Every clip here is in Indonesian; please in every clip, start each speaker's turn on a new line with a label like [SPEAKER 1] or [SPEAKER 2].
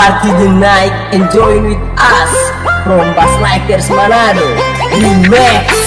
[SPEAKER 1] Party the night and with us. From Bass Likers Manado Remix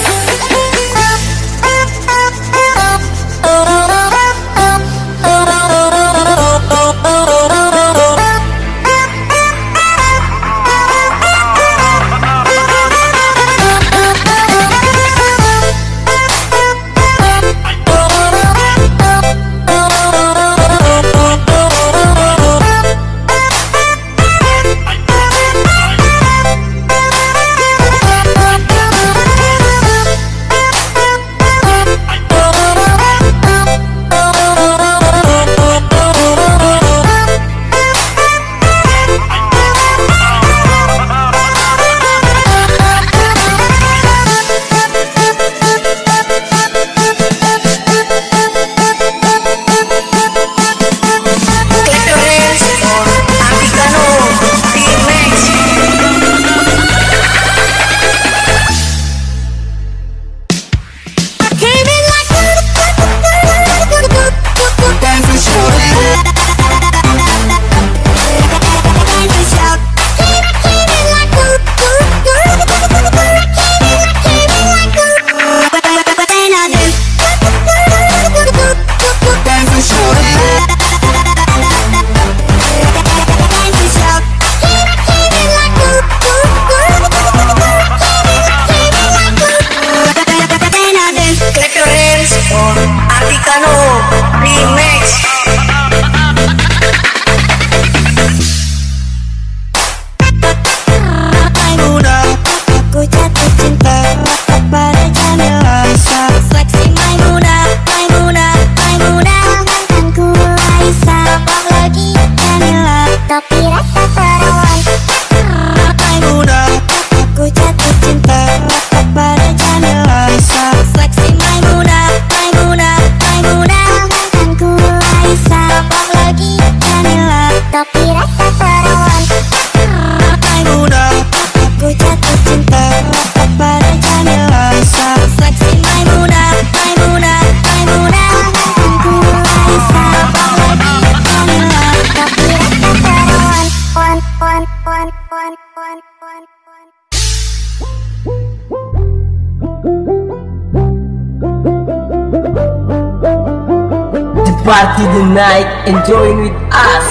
[SPEAKER 1] party the night and with us.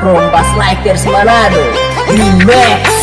[SPEAKER 1] From Bass Likers Manado Remix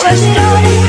[SPEAKER 2] Where's it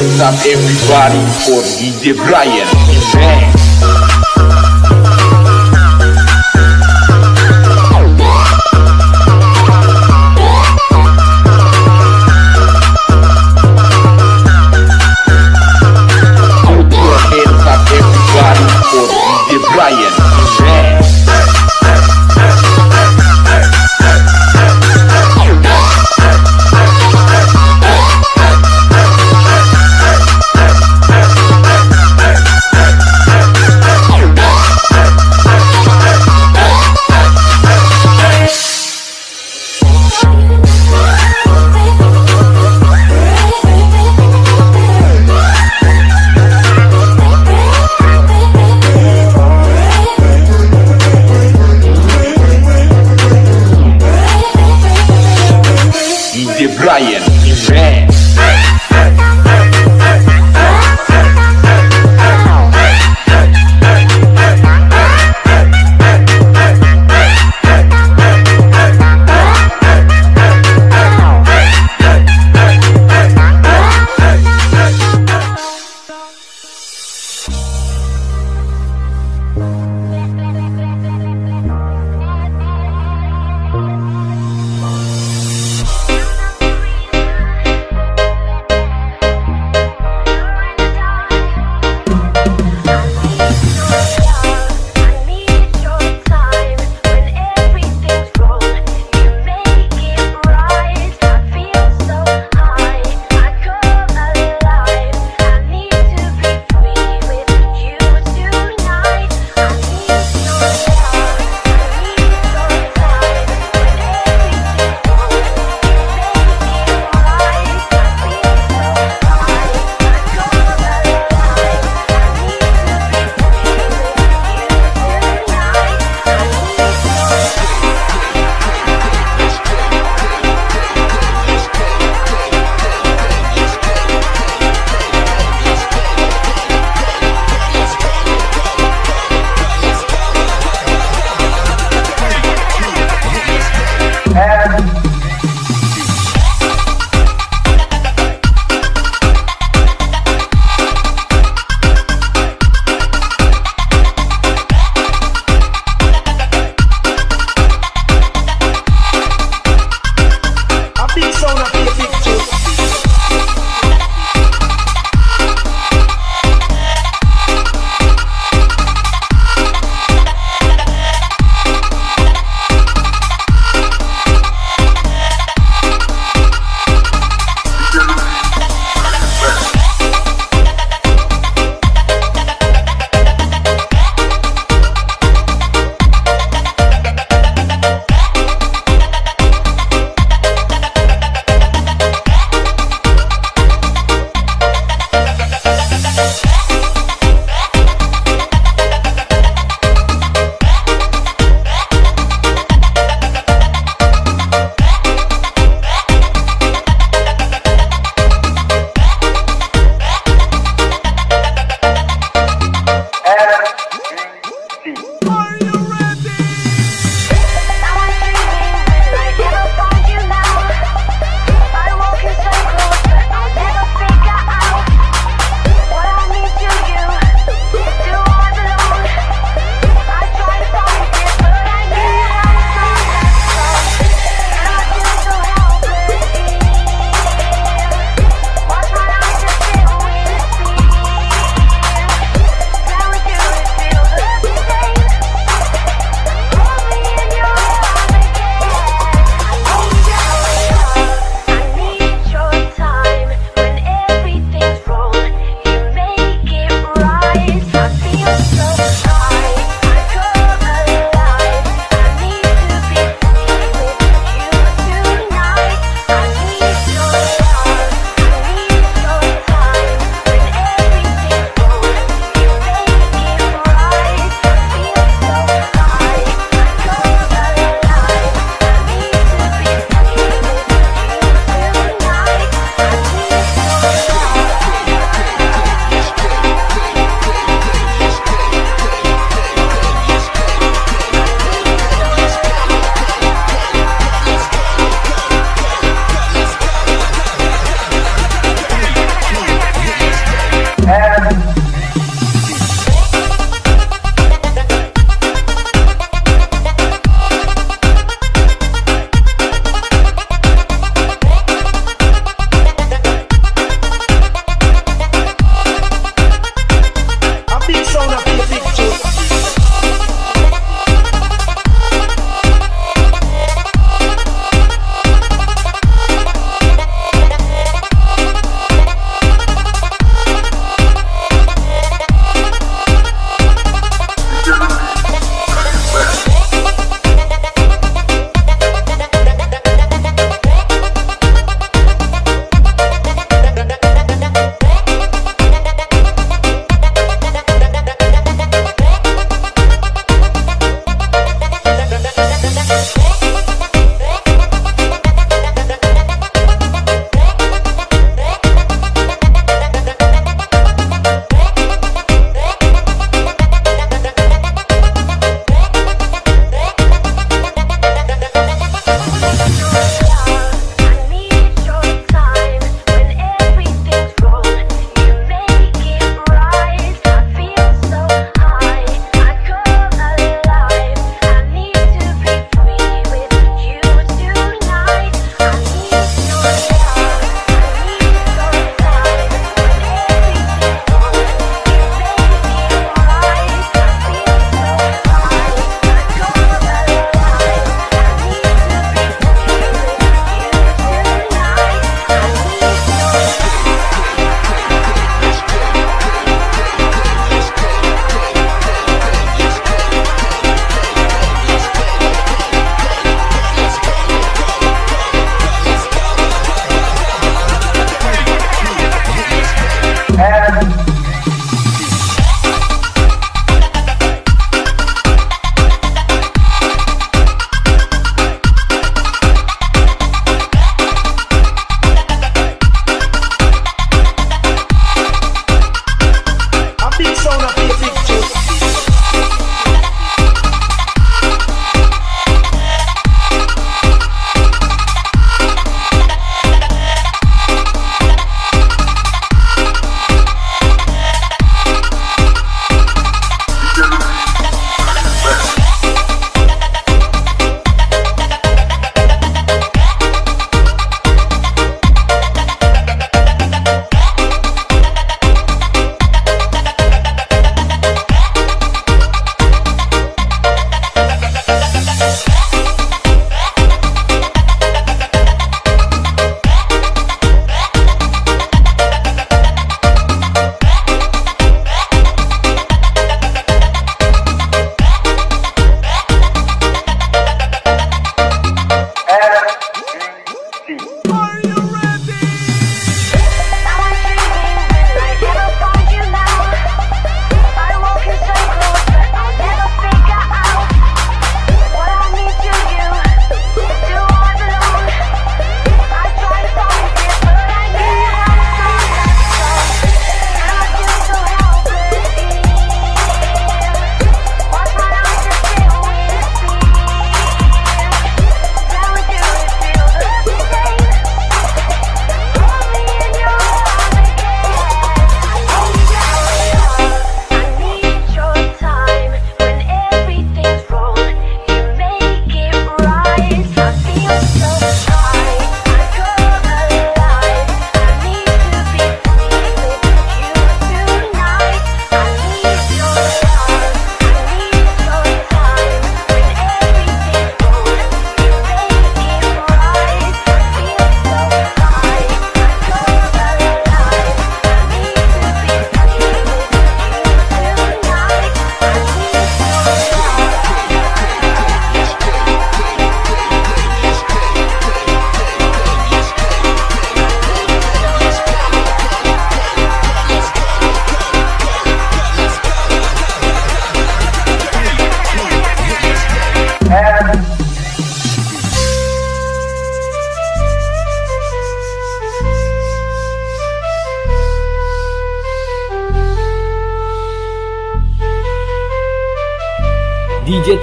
[SPEAKER 2] What's up everybody for DJ Brian.
[SPEAKER 3] Bang.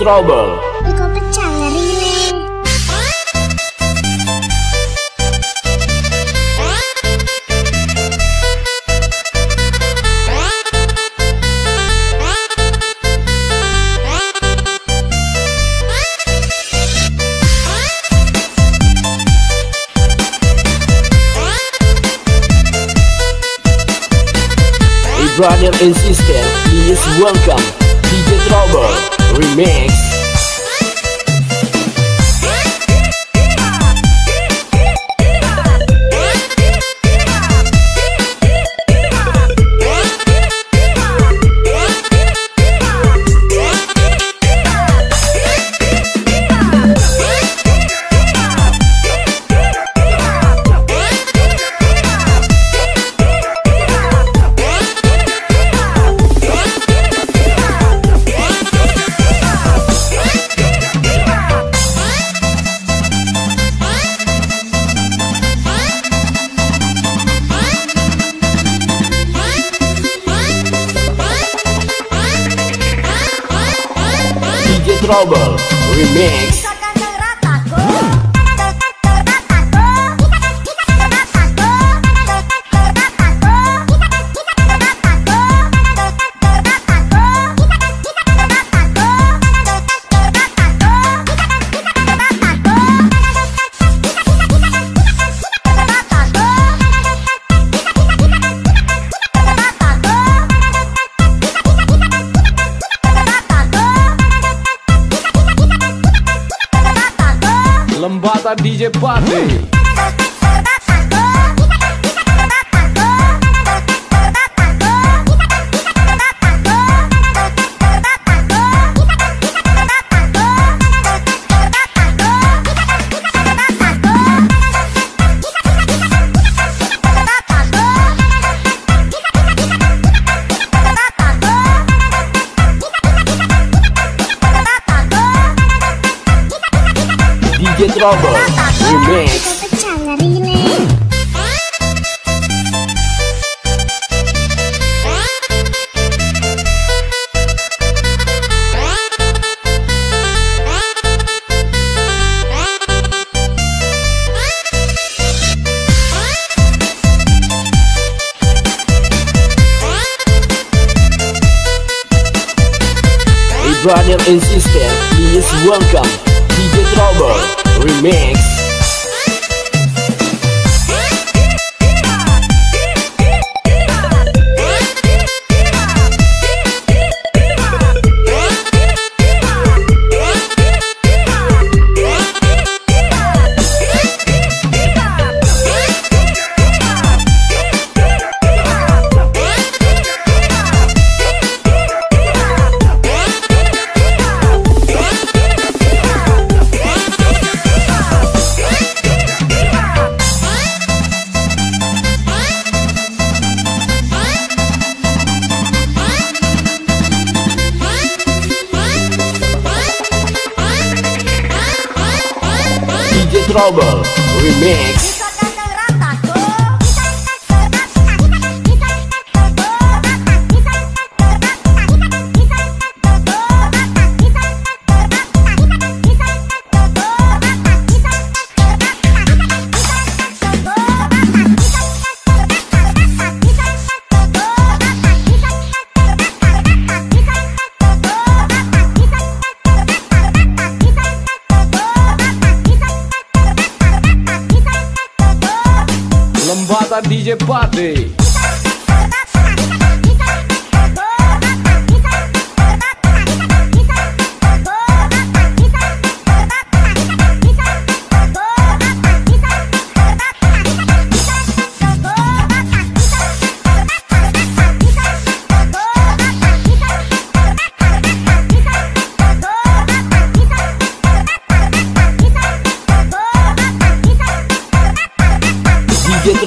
[SPEAKER 3] Trouble Lembata DJ Party Brother tá, tá, tá. Remix Sa DJ Papi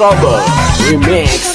[SPEAKER 3] Trouble Remix.